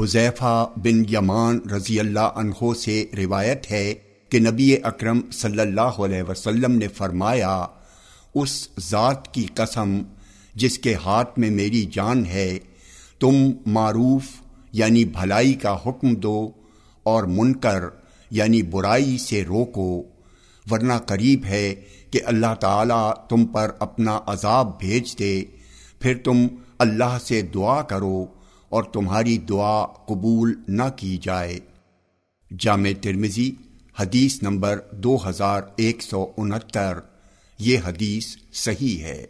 حذیفہ بن یمان رضی اللہ عنہ سے روایت ہے کہ نبی اکرم صلی اللہ علیہ وسلم نے فرمایا، اس ذات کی قسم جس کے ہاتھ میں میری جان ہے، تم معروف یعنی بھلائی کا حکم دو اور منکر یعنی برائی سے روکو، ورنہ قریب ہے کہ اللہ تعالیٰ تم پر اپنا عذاب بھیج دے، پھر تم اللہ سے دعا کرو اور تمہاری دعا قبول نہ کی جائے۔ جامع ترمزی حدیث نمبر دو ہزار ایک سو انہتر۔ یہ حدیث صحیح ہے۔